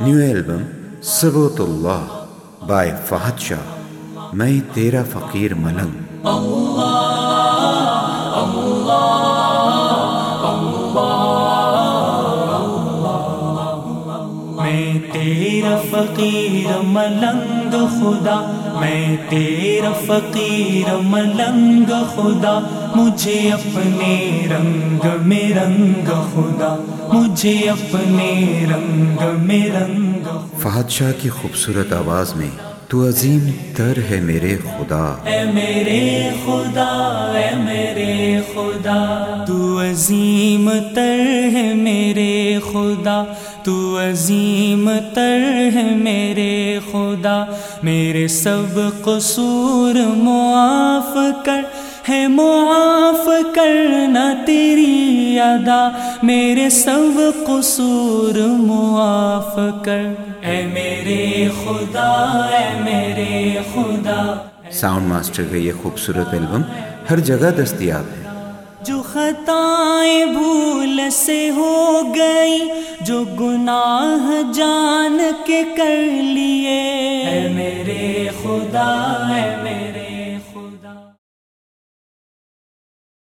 New album سبوت اللہ by Fahad Shah میں تیرا فقیر ملنگ میں تیرا فقیر ملنگ خدا، میں تیرا فقیر ملنگ خدا، مجھے اپنے رنگ میں رنگ خدا، مجھے اپنے رنگ میں رنگ فہد شاہ کی خوبصورت آواز میں تو عظیم تر ہے میرے خدا۔ اے میرے خدا، اے میرے خدا۔ تو عظیم تر ہے میرے خدا۔ تو عظیم تر ہے میرے خدا۔ میرے سب قصور معاف کر ہے، معاف کرنا تیری ادا میرے سب قصور معاف کر۔ اے میرے خدا اے میرے خدا۔ ساؤنڈ ماسٹر کا یہ خوبصورت البم ہر جگہ دستیاب ہے۔ جو خطائیں بھول سے ہو گئی جو گناہ جان کے کر لیے۔ اے میرے خدا